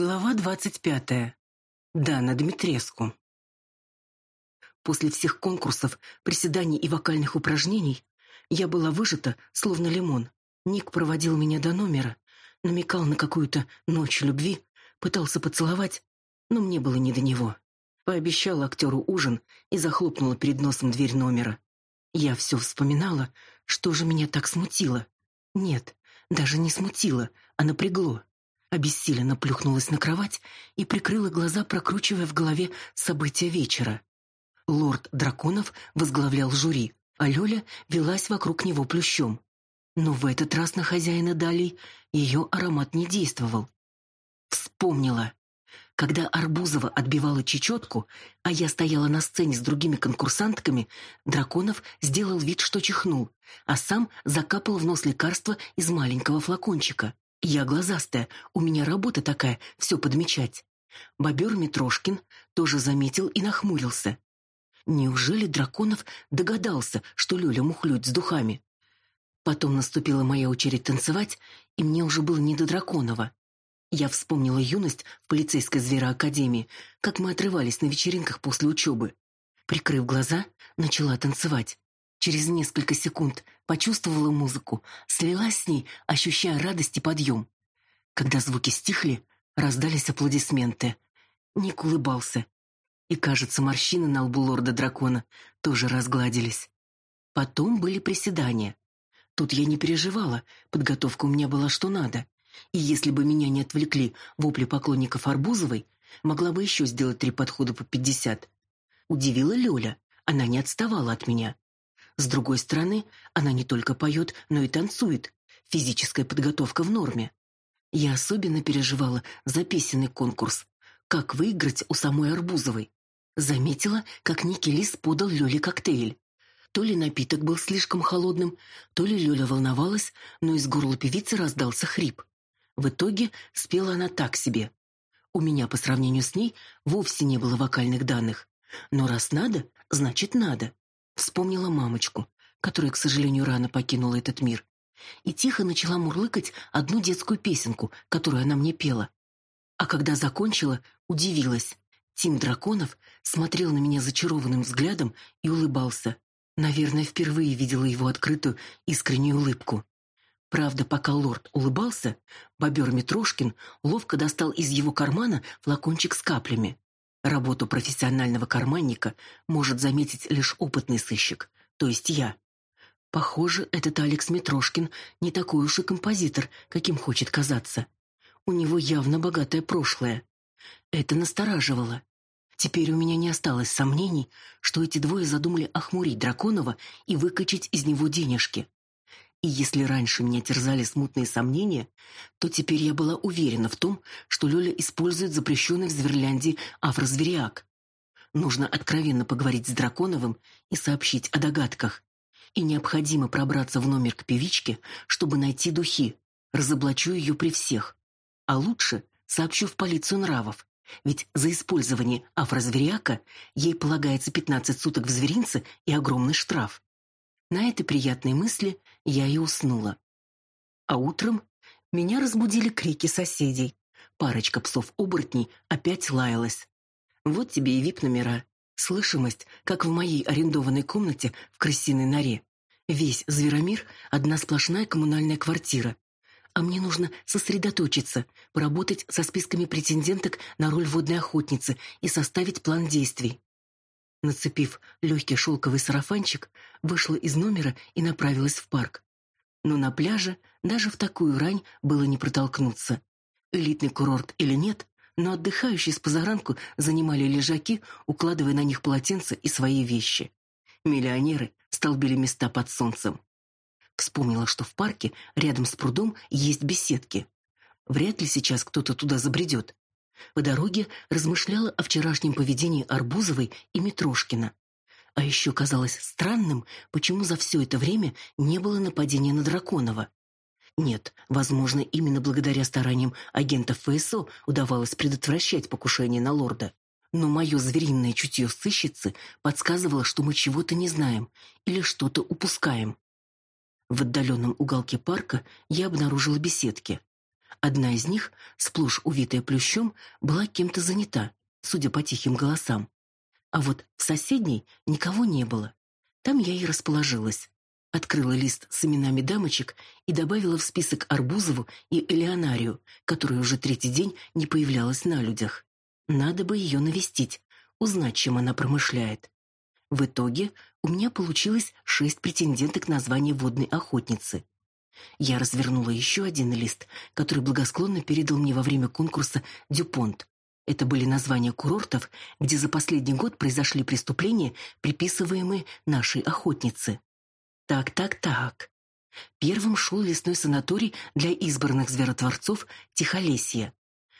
Глава двадцать пятая. Дана Дмитреску. После всех конкурсов, приседаний и вокальных упражнений я была выжата, словно лимон. Ник проводил меня до номера, намекал на какую-то ночь любви, пытался поцеловать, но мне было не до него. Пообещал актеру ужин и захлопнула перед носом дверь номера. Я все вспоминала, что же меня так смутило. Нет, даже не смутило, а напрягло обессиленно плюхнулась на кровать и прикрыла глаза, прокручивая в голове события вечера. Лорд Драконов возглавлял жюри, а Лёля велась вокруг него плющом. Но в этот раз на хозяина Далей ее аромат не действовал. Вспомнила. Когда Арбузова отбивала чечетку, а я стояла на сцене с другими конкурсантками, Драконов сделал вид, что чихнул, а сам закапал в нос лекарства из маленького флакончика. Я глазастая, у меня работа такая, все подмечать. Бобер Митрошкин тоже заметил и нахмурился. Неужели Драконов догадался, что Лёля мухлюет с духами? Потом наступила моя очередь танцевать, и мне уже было не до Драконова. Я вспомнила юность в полицейской звероакадемии, как мы отрывались на вечеринках после учебы. Прикрыв глаза, начала танцевать. Через несколько секунд почувствовала музыку, слилась с ней, ощущая радость и подъем. Когда звуки стихли, раздались аплодисменты. Ник улыбался. И, кажется, морщины на лбу лорда-дракона тоже разгладились. Потом были приседания. Тут я не переживала, подготовка у меня была что надо. И если бы меня не отвлекли вопли поклонников Арбузовой, могла бы еще сделать три подхода по пятьдесят. Удивила Лёля, она не отставала от меня. С другой стороны, она не только поет, но и танцует. Физическая подготовка в норме. Я особенно переживала за песенный конкурс. Как выиграть у самой Арбузовой? Заметила, как Ники Лис подал Лёле коктейль. То ли напиток был слишком холодным, то ли Лёля волновалась, но из горла певицы раздался хрип. В итоге спела она так себе. У меня по сравнению с ней вовсе не было вокальных данных. Но раз надо, значит надо. Вспомнила мамочку, которая, к сожалению, рано покинула этот мир, и тихо начала мурлыкать одну детскую песенку, которую она мне пела. А когда закончила, удивилась. Тим Драконов смотрел на меня зачарованным взглядом и улыбался. Наверное, впервые видела его открытую, искреннюю улыбку. Правда, пока лорд улыбался, бобер Митрошкин ловко достал из его кармана флакончик с каплями. Работу профессионального карманника может заметить лишь опытный сыщик, то есть я. Похоже, этот Алекс Митрошкин не такой уж и композитор, каким хочет казаться. У него явно богатое прошлое. Это настораживало. Теперь у меня не осталось сомнений, что эти двое задумали охмурить Драконова и выкачать из него денежки. И если раньше меня терзали смутные сомнения, то теперь я была уверена в том, что Лёля использует запрещенный в Зверляндии афрозвериак. Нужно откровенно поговорить с Драконовым и сообщить о догадках. И необходимо пробраться в номер к певичке, чтобы найти духи. Разоблачу ее при всех. А лучше сообщу в полицию нравов. Ведь за использование афрозвериака ей полагается 15 суток в зверинце и огромный штраф. На этой приятной мысли я и уснула. А утром меня разбудили крики соседей. Парочка псов-оборотней опять лаялась. Вот тебе и вип-номера. Слышимость, как в моей арендованной комнате в крысиной норе. Весь Зверомир — одна сплошная коммунальная квартира. А мне нужно сосредоточиться, поработать со списками претенденток на роль водной охотницы и составить план действий. Нацепив легкий шелковый сарафанчик, вышла из номера и направилась в парк. Но на пляже даже в такую рань было не протолкнуться. Элитный курорт или нет, но отдыхающие с позаранку занимали лежаки, укладывая на них полотенца и свои вещи. Миллионеры столбили места под солнцем. Вспомнила, что в парке рядом с прудом есть беседки. Вряд ли сейчас кто-то туда забредет. По дороге размышляла о вчерашнем поведении Арбузовой и Митрошкина. А еще казалось странным, почему за все это время не было нападения на Драконова. Нет, возможно, именно благодаря стараниям агентов ФСО удавалось предотвращать покушение на лорда. Но мое звериное чутье сыщицы подсказывало, что мы чего-то не знаем или что-то упускаем. В отдаленном уголке парка я обнаружила беседки. Одна из них, сплошь увитая плющом, была кем-то занята, судя по тихим голосам. А вот в соседней никого не было. Там я и расположилась. Открыла лист с именами дамочек и добавила в список Арбузову и Элеонарию, которая уже третий день не появлялась на людях. Надо бы ее навестить, узнать, чем она промышляет. В итоге у меня получилось шесть претенденток на звание водной охотницы. Я развернула еще один лист, который благосклонно передал мне во время конкурса «Дюпонт». Это были названия курортов, где за последний год произошли преступления, приписываемые нашей охотнице. Так, так, так. Первым шел лесной санаторий для избранных зверотворцов Тихолесья.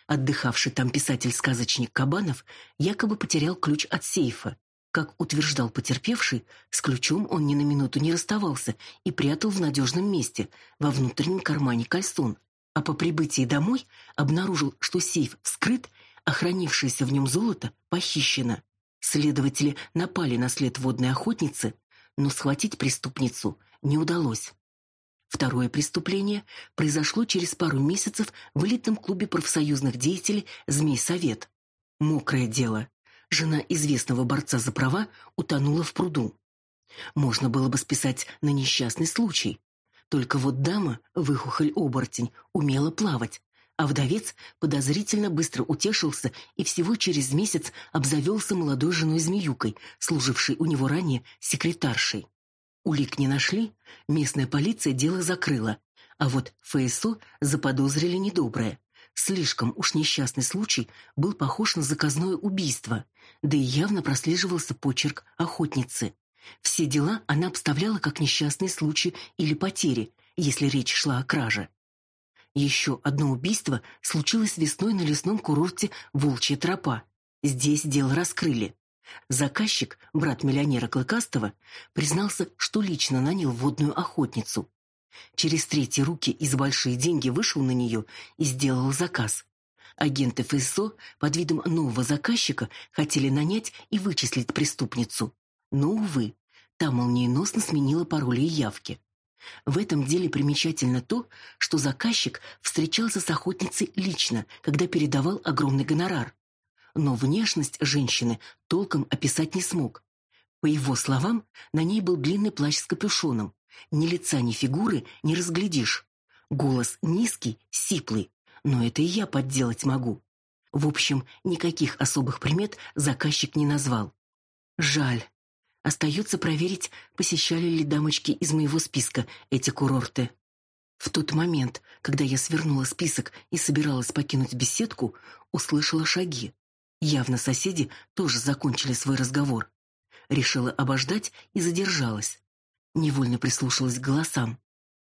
Отдыхавший там писатель-сказочник Кабанов якобы потерял ключ от сейфа. Как утверждал потерпевший, с ключом он ни на минуту не расставался и прятал в надежном месте, во внутреннем кармане кальсон. А по прибытии домой обнаружил, что сейф вскрыт а хранившееся в нем золото похищено. Следователи напали на след водной охотницы, но схватить преступницу не удалось. Второе преступление произошло через пару месяцев в элитном клубе профсоюзных деятелей «Змей-совет». Мокрое дело. Жена известного борца за права утонула в пруду. Можно было бы списать на несчастный случай. Только вот дама, выхухоль-оборотень, умела плавать, а вдовец подозрительно быстро утешился и всего через месяц обзавелся молодой женой Змеюкой, служившей у него ранее секретаршей. Улик не нашли, местная полиция дело закрыла, а вот ФСО заподозрили недоброе. Слишком уж несчастный случай был похож на заказное убийство, да и явно прослеживался почерк охотницы. Все дела она обставляла как несчастный случай или потери, если речь шла о краже. Еще одно убийство случилось весной на лесном курорте Волчья тропа. Здесь дело раскрыли. Заказчик, брат миллионера Клыкастого, признался, что лично нанял водную охотницу. Через третьи руки и за большие деньги вышел на нее и сделал заказ. Агенты ФСО под видом нового заказчика хотели нанять и вычислить преступницу. Но, увы, та молниеносно сменила пароли и явки. В этом деле примечательно то, что заказчик встречался с охотницей лично, когда передавал огромный гонорар. Но внешность женщины толком описать не смог. По его словам, на ней был длинный плащ с капюшоном. Ни лица, ни фигуры не разглядишь. Голос низкий, сиплый, но это и я подделать могу. В общем, никаких особых примет заказчик не назвал. Жаль. Остается проверить, посещали ли дамочки из моего списка эти курорты. В тот момент, когда я свернула список и собиралась покинуть беседку, услышала шаги. Явно соседи тоже закончили свой разговор. Решила обождать и задержалась. Невольно прислушалась к голосам.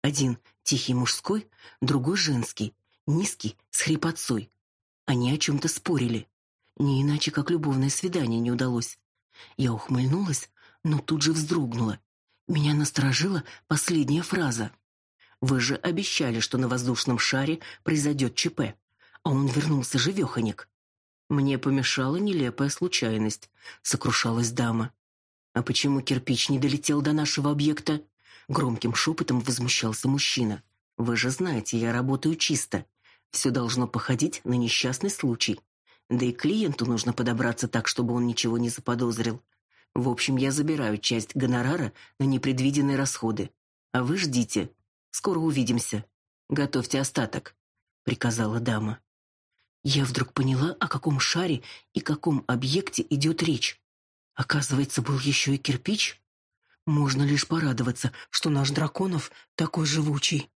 Один тихий мужской, другой женский, низкий, с хрипотцой. Они о чем-то спорили. Не иначе, как любовное свидание не удалось. Я ухмыльнулась, но тут же вздрогнула. Меня насторожила последняя фраза. «Вы же обещали, что на воздушном шаре произойдет ЧП, а он вернулся живеханик». «Мне помешала нелепая случайность», — сокрушалась дама. «А почему кирпич не долетел до нашего объекта?» Громким шепотом возмущался мужчина. «Вы же знаете, я работаю чисто. Все должно походить на несчастный случай. Да и клиенту нужно подобраться так, чтобы он ничего не заподозрил. В общем, я забираю часть гонорара на непредвиденные расходы. А вы ждите. Скоро увидимся. Готовьте остаток, приказала дама. Я вдруг поняла, о каком шаре и каком объекте идет речь. Оказывается, был еще и кирпич. Можно лишь порадоваться, что наш Драконов такой живучий.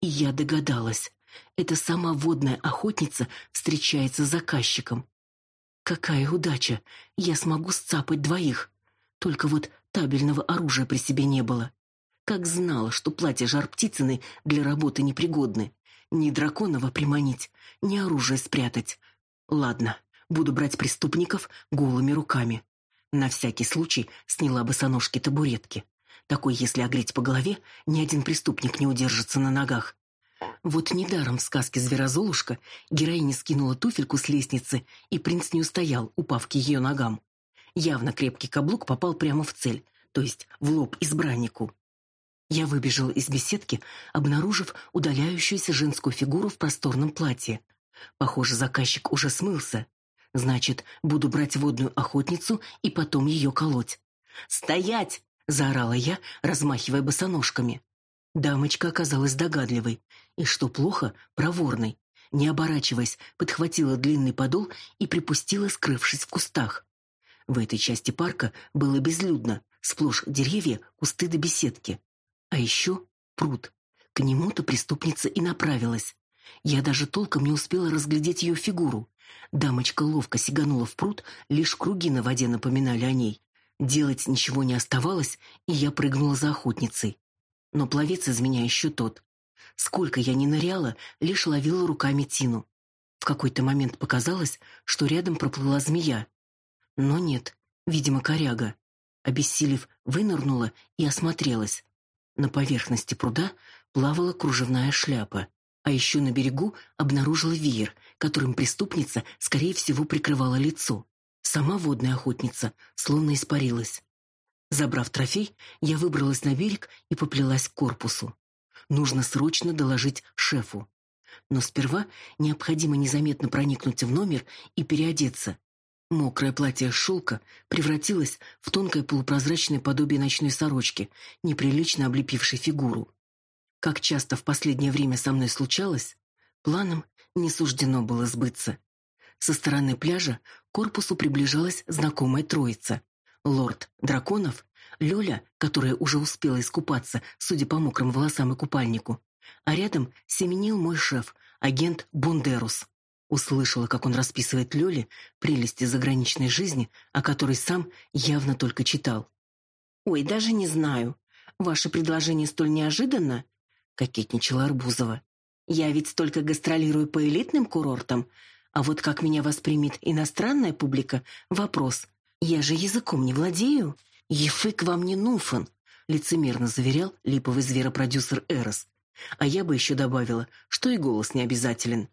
И я догадалась. Это сама водная охотница встречается с заказчиком. Какая удача! Я смогу сцапать двоих. Только вот табельного оружия при себе не было. Как знала, что платья жар-птицыны для работы непригодны. Ни драконова приманить, ни оружие спрятать. Ладно, буду брать преступников голыми руками. На всякий случай сняла босоножки-табуретки. Такой, если огреть по голове, ни один преступник не удержится на ногах. Вот недаром в сказке «Зверозолушка» героиня скинула туфельку с лестницы, и принц не устоял, упав к ее ногам. Явно крепкий каблук попал прямо в цель, то есть в лоб избраннику. Я выбежала из беседки, обнаружив удаляющуюся женскую фигуру в просторном платье. Похоже, заказчик уже смылся. Значит, буду брать водную охотницу и потом ее колоть. «Стоять!» — заорала я, размахивая босоножками. Дамочка оказалась догадливой и, что плохо, проворной. Не оборачиваясь, подхватила длинный подол и припустила, скрывшись в кустах. В этой части парка было безлюдно, сплошь деревья, кусты до беседки. А еще пруд. К нему-то преступница и направилась. Я даже толком не успела разглядеть ее фигуру. Дамочка ловко сиганула в пруд, лишь круги на воде напоминали о ней. Делать ничего не оставалось, и я прыгнула за охотницей. Но пловец из меня еще тот. Сколько я ни ныряла, лишь ловила руками Тину. В какой-то момент показалось, что рядом проплыла змея. Но нет, видимо, коряга. Обессилев, вынырнула и осмотрелась. На поверхности пруда плавала кружевная шляпа. А еще на берегу обнаружила веер, которым преступница, скорее всего, прикрывала лицо. Сама водная охотница словно испарилась. Забрав трофей, я выбралась на берег и поплелась к корпусу. Нужно срочно доложить шефу. Но сперва необходимо незаметно проникнуть в номер и переодеться. Мокрое платье шелка превратилось в тонкое полупрозрачное подобие ночной сорочки, неприлично облепившей фигуру. Как часто в последнее время со мной случалось, планам не суждено было сбыться. Со стороны пляжа к корпусу приближалась знакомая троица. Лорд Драконов, Лёля, которая уже успела искупаться, судя по мокрым волосам и купальнику, а рядом семенил мой шеф, агент Бундерус. Услышала, как он расписывает Лёле прелести заграничной жизни, о которой сам явно только читал. «Ой, даже не знаю. Ваше предложение столь неожиданно, — кокетничала Арбузова. «Я ведь только гастролирую по элитным курортам, а вот как меня воспримет иностранная публика — вопрос. Я же языком не владею. Ефык вам не нуфан», — лицемерно заверял липовый зверопродюсер Эрос. А я бы еще добавила, что и голос не обязателен.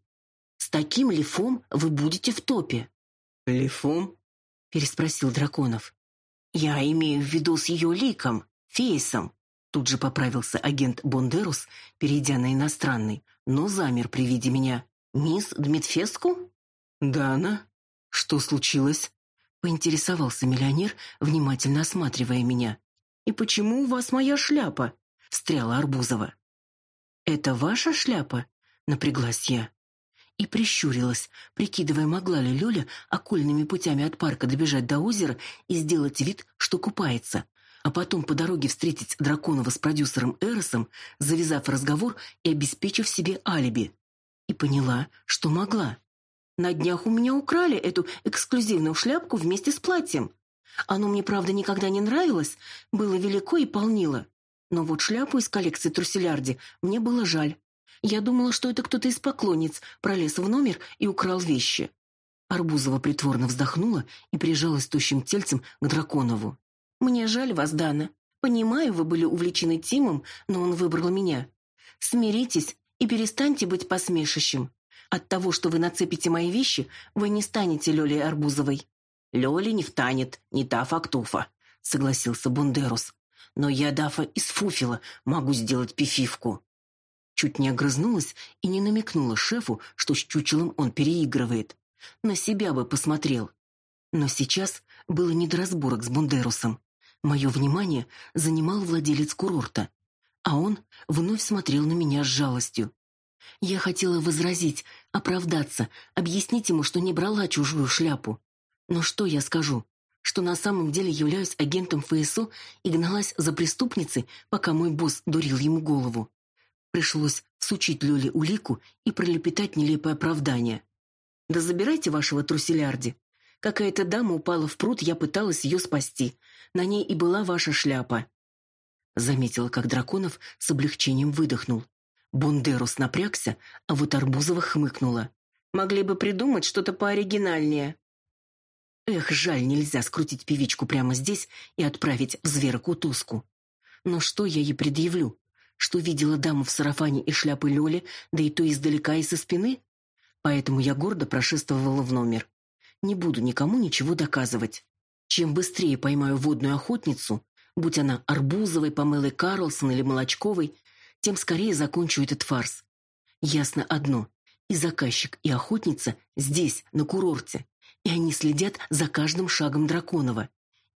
«С таким лифом вы будете в топе». «Лифом?» — переспросил Драконов. «Я имею в виду с ее ликом, фейсом. Тут же поправился агент Бондерус, перейдя на иностранный, но замер при виде меня. «Мисс Дмитфеску?» «Да она. Что случилось?» Поинтересовался миллионер, внимательно осматривая меня. «И почему у вас моя шляпа?» Встряла Арбузова. «Это ваша шляпа?» Напряглась я. И прищурилась, прикидывая, могла ли Лёля окольными путями от парка добежать до озера и сделать вид, что купается, а потом по дороге встретить Драконова с продюсером Эросом, завязав разговор и обеспечив себе алиби. И поняла, что могла. На днях у меня украли эту эксклюзивную шляпку вместе с платьем. Оно мне, правда, никогда не нравилось, было велико и полнило. Но вот шляпу из коллекции Труселярди мне было жаль. Я думала, что это кто-то из поклонниц пролез в номер и украл вещи. Арбузова притворно вздохнула и прижалась тощим тельцем к Драконову. Мне жаль вас, Дана. Понимаю, вы были увлечены Тимом, но он выбрал меня. Смиритесь и перестаньте быть посмешищем. От того, что вы нацепите мои вещи, вы не станете Лёлей Арбузовой. Лёля не втанет, не та фактуфа, согласился Бундерус. Но я дафа из фуфила могу сделать пифивку. Чуть не огрызнулась и не намекнула шефу, что с чучелом он переигрывает. На себя бы посмотрел. Но сейчас было не до разборок с Бундерусом. Мое внимание занимал владелец курорта, а он вновь смотрел на меня с жалостью. Я хотела возразить, оправдаться, объяснить ему, что не брала чужую шляпу. Но что я скажу? Что на самом деле являюсь агентом ФСО и гналась за преступницей, пока мой босс дурил ему голову. Пришлось всучить Лёле улику и пролепетать нелепое оправдание. «Да забирайте вашего труселярди. Какая-то дама упала в пруд, я пыталась ее спасти. На ней и была ваша шляпа. Заметила, как Драконов с облегчением выдохнул. Бондерус напрягся, а вот Арбузова хмыкнула. Могли бы придумать что-то пооригинальнее. Эх, жаль, нельзя скрутить певичку прямо здесь и отправить в зверокутузку. Но что я ей предъявлю? Что видела даму в сарафане и шляпы Лёли, да и то издалека и со спины? Поэтому я гордо прошествовала в номер. Не буду никому ничего доказывать. Чем быстрее поймаю водную охотницу, Будь она Арбузовой, Памелой Карлсон или Молочковой, тем скорее закончу этот фарс. Ясно одно. И заказчик, и охотница здесь, на курорте. И они следят за каждым шагом Драконова.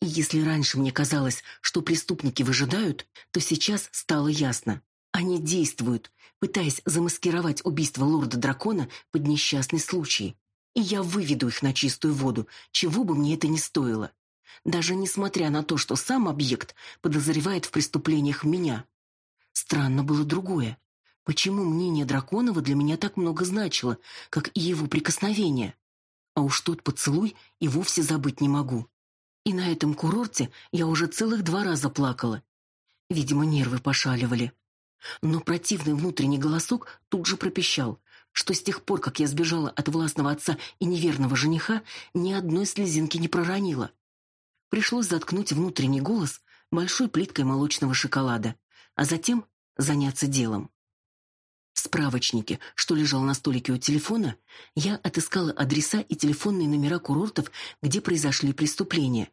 И если раньше мне казалось, что преступники выжидают, то сейчас стало ясно. Они действуют, пытаясь замаскировать убийство лорда-дракона под несчастный случай. И я выведу их на чистую воду, чего бы мне это ни стоило даже несмотря на то, что сам объект подозревает в преступлениях меня. Странно было другое. Почему мнение Драконова для меня так много значило, как и его прикосновение? А уж тот поцелуй и вовсе забыть не могу. И на этом курорте я уже целых два раза плакала. Видимо, нервы пошаливали. Но противный внутренний голосок тут же пропищал, что с тех пор, как я сбежала от властного отца и неверного жениха, ни одной слезинки не проронила. Пришлось заткнуть внутренний голос большой плиткой молочного шоколада, а затем заняться делом. В справочнике, что лежал на столике у телефона, я отыскала адреса и телефонные номера курортов, где произошли преступления,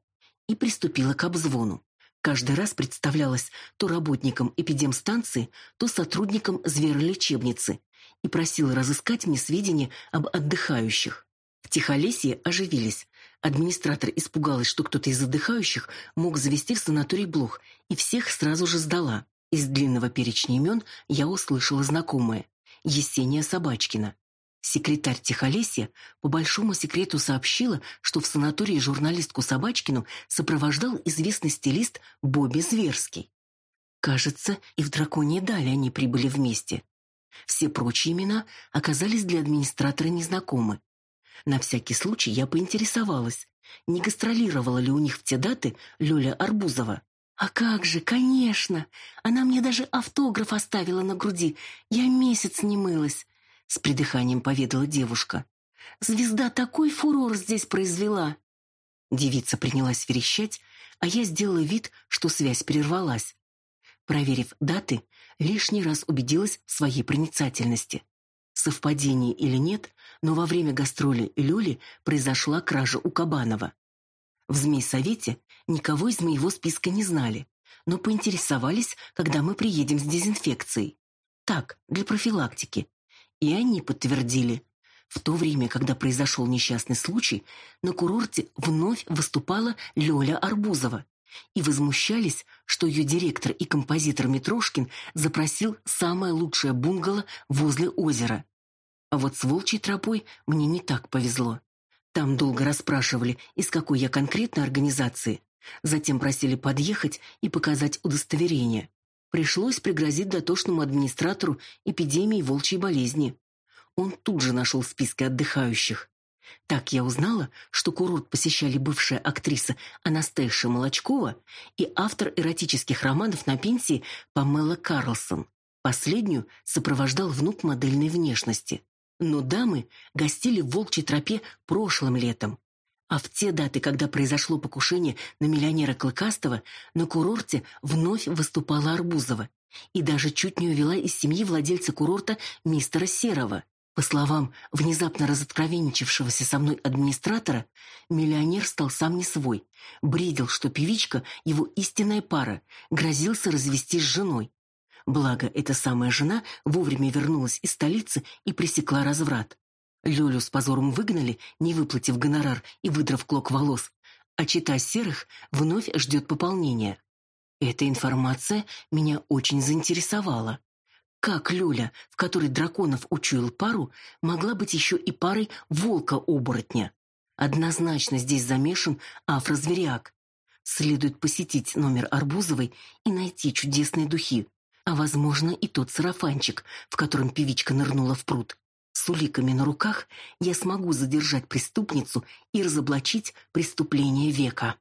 и приступила к обзвону. Каждый раз представлялась то работником эпидемстанции, то сотрудником зверолечебницы и просила разыскать мне сведения об отдыхающих. В Тихолесье оживились, Администратор испугалась, что кто-то из отдыхающих мог завести в санаторий блох, и всех сразу же сдала. Из длинного перечня имен я услышала знакомое. Есения Собачкина. Секретарь Тихолесья по большому секрету сообщила, что в санатории журналистку Собачкину сопровождал известный стилист Бобби Зверский. Кажется, и в Драконьей Дали они прибыли вместе. Все прочие имена оказались для администратора незнакомы. На всякий случай я поинтересовалась, не гастролировала ли у них в те даты Лёля Арбузова. А как же, конечно. Она мне даже автограф оставила на груди. Я месяц не мылась, с придыханием поведала девушка. Звезда такой фурор здесь произвела. Девица принялась верещать, а я сделала вид, что связь прервалась. Проверив даты, лишний раз убедилась в своей проницательности. Совпадение или нет, но во время гастроли Лёли произошла кража у Кабанова. В змей-совете никого из моего списка не знали, но поинтересовались, когда мы приедем с дезинфекцией. Так, для профилактики. И они подтвердили. В то время, когда произошел несчастный случай, на курорте вновь выступала Лёля Арбузова и возмущались, что ее директор и композитор Митрошкин запросил самое лучшее бунгало возле озера. А вот с волчьей тропой мне не так повезло. Там долго расспрашивали, из какой я конкретно организации. Затем просили подъехать и показать удостоверение. Пришлось пригрозить дотошному администратору эпидемии волчьей болезни. Он тут же нашел в списке отдыхающих. Так я узнала, что курорт посещали бывшая актриса Анастейша Молочкова и автор эротических романов на пенсии Памела Карлсон. Последнюю сопровождал внук модельной внешности. Но дамы гостили в Волчьей тропе прошлым летом. А в те даты, когда произошло покушение на миллионера Клыкастого, на курорте вновь выступала Арбузова и даже чуть не увела из семьи владельца курорта мистера Серова. По словам внезапно разоткровенничавшегося со мной администратора, миллионер стал сам не свой, бредил, что певичка — его истинная пара, грозился развестись с женой. Благо, эта самая жена вовремя вернулась из столицы и пресекла разврат. Лёлю с позором выгнали, не выплатив гонорар и выдрав клок волос, а чита серых вновь ждет пополнения. Эта информация меня очень заинтересовала. Как Лёля, в которой Драконов учуял пару, могла быть еще и парой волка-оборотня? Однозначно здесь замешан афрозверяк. Следует посетить номер Арбузовой и найти чудесные духи а, возможно, и тот сарафанчик, в котором певичка нырнула в пруд. С уликами на руках я смогу задержать преступницу и разоблачить преступление века.